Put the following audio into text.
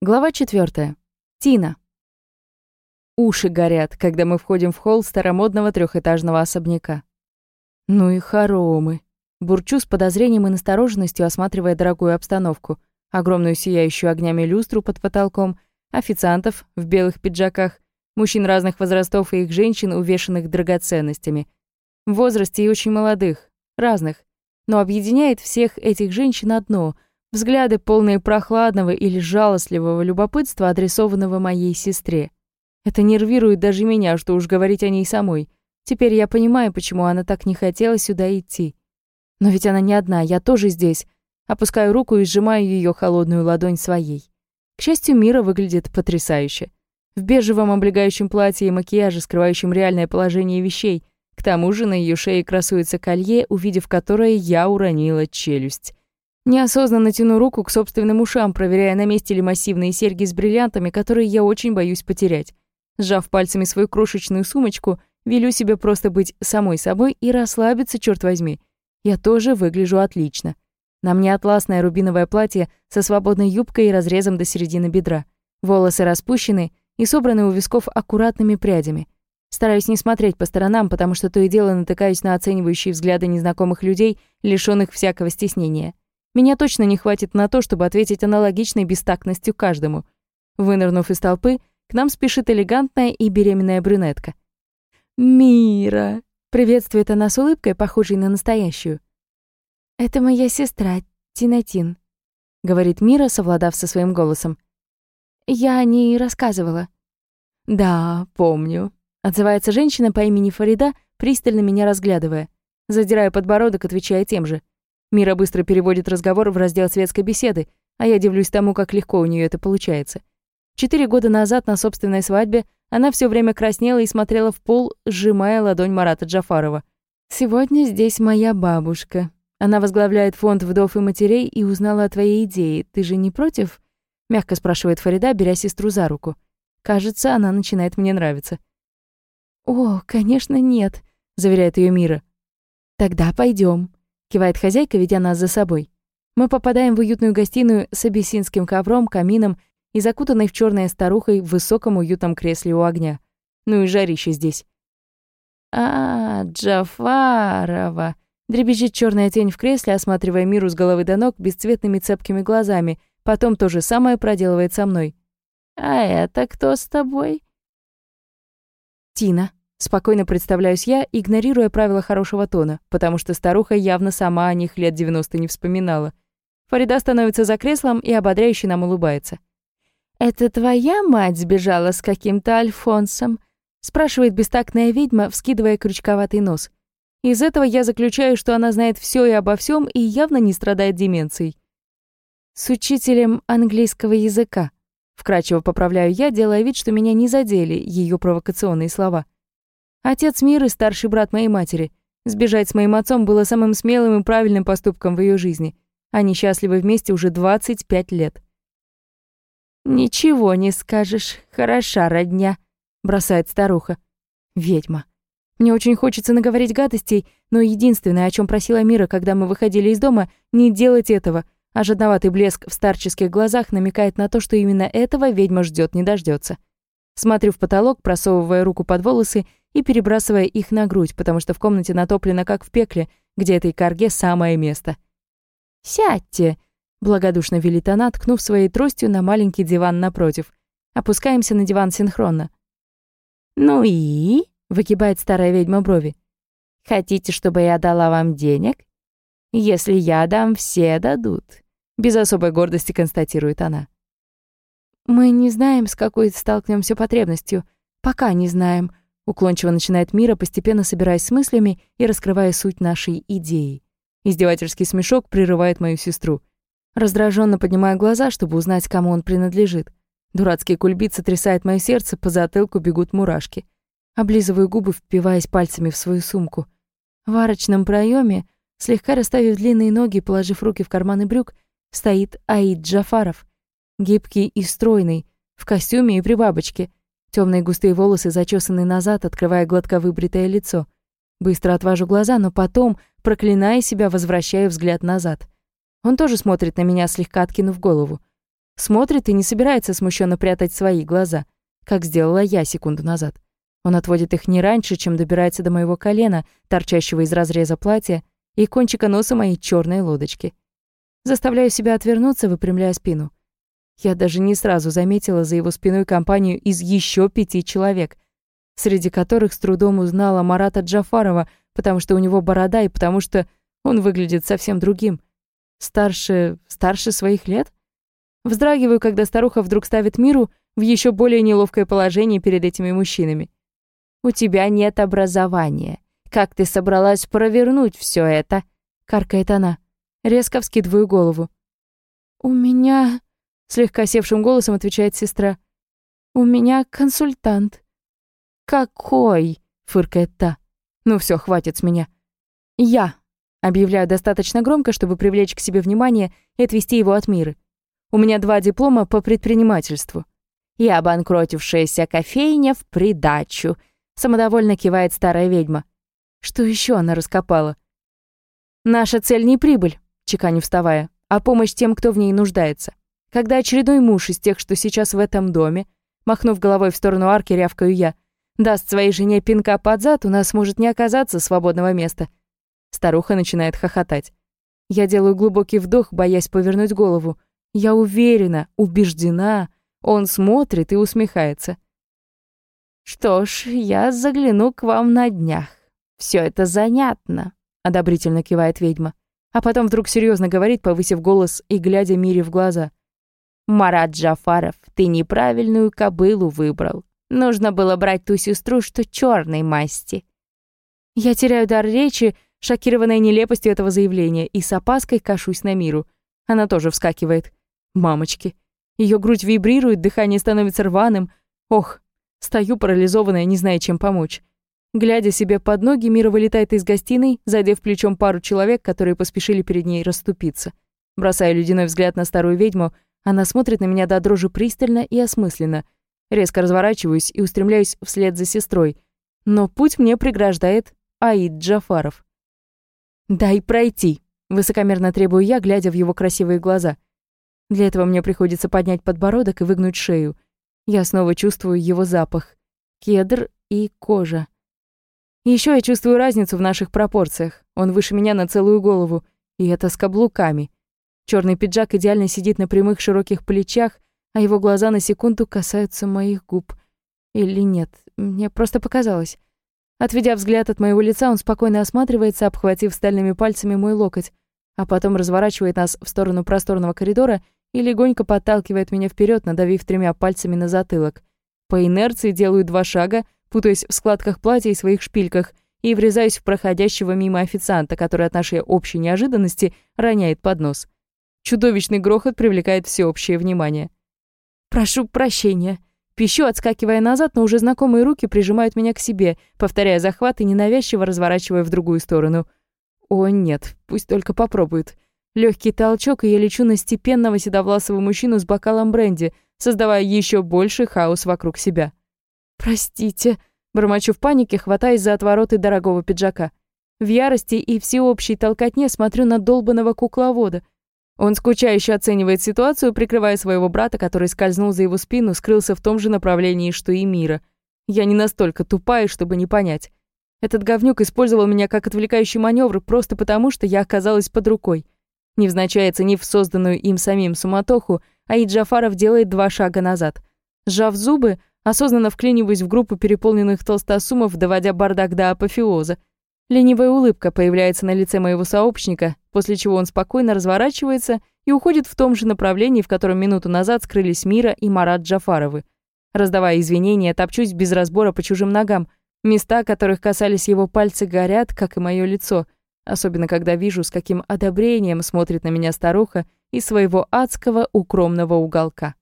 Глава 4. Тина. Уши горят, когда мы входим в холл старомодного трехэтажного особняка. Ну и хоромы. Бурчу с подозрением и настороженностью, осматривая дорогую обстановку. Огромную сияющую огнями люстру под потолком, официантов в белых пиджаках, мужчин разных возрастов и их женщин, увешанных драгоценностями. В возрасте и очень молодых, разных. Но объединяет всех этих женщин одно — Взгляды, полные прохладного или жалостливого любопытства, адресованного моей сестре. Это нервирует даже меня, что уж говорить о ней самой. Теперь я понимаю, почему она так не хотела сюда идти. Но ведь она не одна, я тоже здесь. Опускаю руку и сжимаю ее холодную ладонь своей. К счастью, Мира выглядит потрясающе. В бежевом облегающем платье и макияже, скрывающем реальное положение вещей. К тому же на ее шее красуется колье, увидев которое я уронила челюсть. Неосознанно тяну руку к собственным ушам, проверяя, на месте ли массивные серьги с бриллиантами, которые я очень боюсь потерять. Сжав пальцами свою крошечную сумочку, велю себе просто быть самой собой и расслабиться, черт возьми. Я тоже выгляжу отлично. На мне атласное рубиновое платье со свободной юбкой и разрезом до середины бедра. Волосы распущены и собраны у висков аккуратными прядями. Стараюсь не смотреть по сторонам, потому что то и дело натыкаюсь на оценивающие взгляды незнакомых людей, лишённых всякого стеснения. Меня точно не хватит на то, чтобы ответить аналогичной бестактностью каждому. Вынырнув из толпы, к нам спешит элегантная и беременная брюнетка. «Мира!» — приветствует она с улыбкой, похожей на настоящую. «Это моя сестра, Тинатин», — говорит Мира, совладав со своим голосом. «Я о ней рассказывала». «Да, помню», — отзывается женщина по имени Фарида, пристально меня разглядывая. Задирая подбородок, отвечая тем же. Мира быстро переводит разговор в раздел светской беседы, а я дивлюсь тому, как легко у нее это получается. Четыре года назад на собственной свадьбе она все время краснела и смотрела в пол, сжимая ладонь Марата Джафарова. «Сегодня здесь моя бабушка. Она возглавляет фонд вдов и матерей и узнала о твоей идее. Ты же не против?» — мягко спрашивает Фарида, беря сестру за руку. Кажется, она начинает мне нравиться. «О, конечно, нет», — заверяет ее Мира. «Тогда пойдем. Кивает хозяйка, ведя нас за собой. Мы попадаем в уютную гостиную с абиссинским ковром, камином и закутанной в черное старухой в высоком уютном кресле у огня. Ну и жарище здесь. «А, Джафарова!» Дребезжит черная тень в кресле, осматривая миру с головы до ног бесцветными цепкими глазами. Потом то же самое проделывает со мной. «А это кто с тобой?» «Тина», Спокойно представляюсь я, игнорируя правила хорошего тона, потому что старуха явно сама о них лет 90 не вспоминала. Фарида становится за креслом и ободряюще нам улыбается. «Это твоя мать сбежала с каким-то Альфонсом?» спрашивает бестактная ведьма, вскидывая крючковатый нос. Из этого я заключаю, что она знает все и обо всем и явно не страдает деменцией. «С учителем английского языка», вкрадчиво поправляю я, делая вид, что меня не задели ее провокационные слова. Отец Миры, старший брат моей матери. Сбежать с моим отцом было самым смелым и правильным поступком в ее жизни. Они счастливы вместе уже 25 лет. «Ничего не скажешь, хороша родня», — бросает старуха. «Ведьма». Мне очень хочется наговорить гадостей, но единственное, о чем просила Мира, когда мы выходили из дома, не делать этого, а жадноватый блеск в старческих глазах намекает на то, что именно этого ведьма ждет не дождется. Смотрю в потолок, просовывая руку под волосы и перебрасывая их на грудь, потому что в комнате натоплено как в пекле, где этой корге самое место. «Сядьте!» — благодушно велит она, ткнув своей тростью на маленький диван напротив. Опускаемся на диван синхронно. «Ну и?» — выгибает старая ведьма брови. «Хотите, чтобы я дала вам денег? Если я дам, все дадут», — без особой гордости констатирует она. «Мы не знаем, с какой столкнемся потребностью. Пока не знаем», — уклончиво начинает Мира, постепенно собираясь с мыслями и раскрывая суть нашей идеи. Издевательский смешок прерывает мою сестру. Раздраженно поднимаю глаза, чтобы узнать, кому он принадлежит. Дурацкий кульбит сотрясает мое сердце, по затылку бегут мурашки. Облизываю губы, впиваясь пальцами в свою сумку. В арочном проеме, слегка расставив длинные ноги и положив руки в карманы брюк, стоит Аид Джафаров. Гибкий и стройный, в костюме и при бабочке. Темные густые волосы зачесаны назад, открывая гладко выбритое лицо. Быстро отвожу глаза, но потом, проклиная себя, возвращаю взгляд назад. Он тоже смотрит на меня, слегка откинув голову. Смотрит и не собирается смущенно прятать свои глаза, как сделала я секунду назад. Он отводит их не раньше, чем добирается до моего колена, торчащего из разреза платья, и кончика носа моей черной лодочки. Заставляю себя отвернуться, выпрямляя спину. Я даже не сразу заметила за его спиной компанию из еще пяти человек, среди которых с трудом узнала Марата Джафарова, потому что у него борода и потому что он выглядит совсем другим. Старше... старше своих лет? Вздрагиваю, когда старуха вдруг ставит Миру в еще более неловкое положение перед этими мужчинами. «У тебя нет образования. Как ты собралась провернуть все это?» — каркает она. Резко вскидываю голову. «У меня...» — слегка севшим голосом отвечает сестра. «У меня консультант». «Какой?» — фыркает та. «Ну все, хватит с меня». «Я», — объявляю достаточно громко, чтобы привлечь к себе внимание и отвести его от мира. «У меня два диплома по предпринимательству». «И обанкротившаяся кофейня в придачу», — самодовольно кивает старая ведьма. Что еще она раскопала? «Наша цель не прибыль», чеканю вставая, а помощь тем, кто в ней нуждается. Когда очередной муж из тех, что сейчас в этом доме, махнув головой в сторону арки, рявкаю я, даст своей жене пинка под зад, у нас может не оказаться свободного места. Старуха начинает хохотать. Я делаю глубокий вдох, боясь повернуть голову. Я уверена, убеждена. Он смотрит и усмехается. «Что ж, я загляну к вам на днях. Все это занятно», — одобрительно кивает ведьма а потом вдруг серьезно говорит, повысив голос и глядя Мире в глаза. «Марат Джафаров, ты неправильную кобылу выбрал. Нужно было брать ту сестру, что черной масти». Я теряю дар речи, шокированная нелепостью этого заявления, и с опаской кашусь на Миру. Она тоже вскакивает. Мамочки. Ее грудь вибрирует, дыхание становится рваным. Ох, стою парализованная, не зная, чем помочь. Глядя себе под ноги, Мира вылетает из гостиной, задев плечом пару человек, которые поспешили перед ней расступиться. Бросая ледяной взгляд на старую ведьму, она смотрит на меня до дрожи пристально и осмысленно. Резко разворачиваюсь и устремляюсь вслед за сестрой. Но путь мне преграждает Аид Джафаров. «Дай пройти», — высокомерно требую я, глядя в его красивые глаза. Для этого мне приходится поднять подбородок и выгнуть шею. Я снова чувствую его запах. Кедр и кожа. Еще я чувствую разницу в наших пропорциях. Он выше меня на целую голову, и это с каблуками. Черный пиджак идеально сидит на прямых широких плечах, а его глаза на секунду касаются моих губ. Или нет, мне просто показалось. Отведя взгляд от моего лица, он спокойно осматривается, обхватив стальными пальцами мой локоть, а потом разворачивает нас в сторону просторного коридора и легонько подталкивает меня вперед, надавив тремя пальцами на затылок. По инерции делаю два шага — путаясь в складках платья и своих шпильках, и врезаюсь в проходящего мимо официанта, который от нашей общей неожиданности роняет поднос. Чудовищный грохот привлекает всеобщее внимание. «Прошу прощения», Пищу, отскакивая назад, но уже знакомые руки прижимают меня к себе, повторяя захват и ненавязчиво разворачивая в другую сторону. О, нет, пусть только попробуют. Легкий толчок, и я лечу на степенного седовласого мужчину с бокалом бренди, создавая еще больший хаос вокруг себя. «Простите», — бормочу в панике, хватаясь за отвороты дорогого пиджака. В ярости и всеобщей толкотне смотрю на долбанного кукловода. Он скучающе оценивает ситуацию, прикрывая своего брата, который скользнул за его спину, скрылся в том же направлении, что и Мира. Я не настолько тупая, чтобы не понять. Этот говнюк использовал меня как отвлекающий маневр просто потому, что я оказалась под рукой. Невзначай оценив созданную им самим суматоху, Аид Джафаров делает два шага назад. Сжав зубы, осознанно вклиниваюсь в группу переполненных толстосумов, доводя бардак до апофеоза. Ленивая улыбка появляется на лице моего сообщника, после чего он спокойно разворачивается и уходит в том же направлении, в котором минуту назад скрылись Мира и Марат Джафаровы. Раздавая извинения, топчусь без разбора по чужим ногам. Места, которых касались его пальцы, горят, как и мое лицо, особенно когда вижу, с каким одобрением смотрит на меня старуха из своего адского укромного уголка.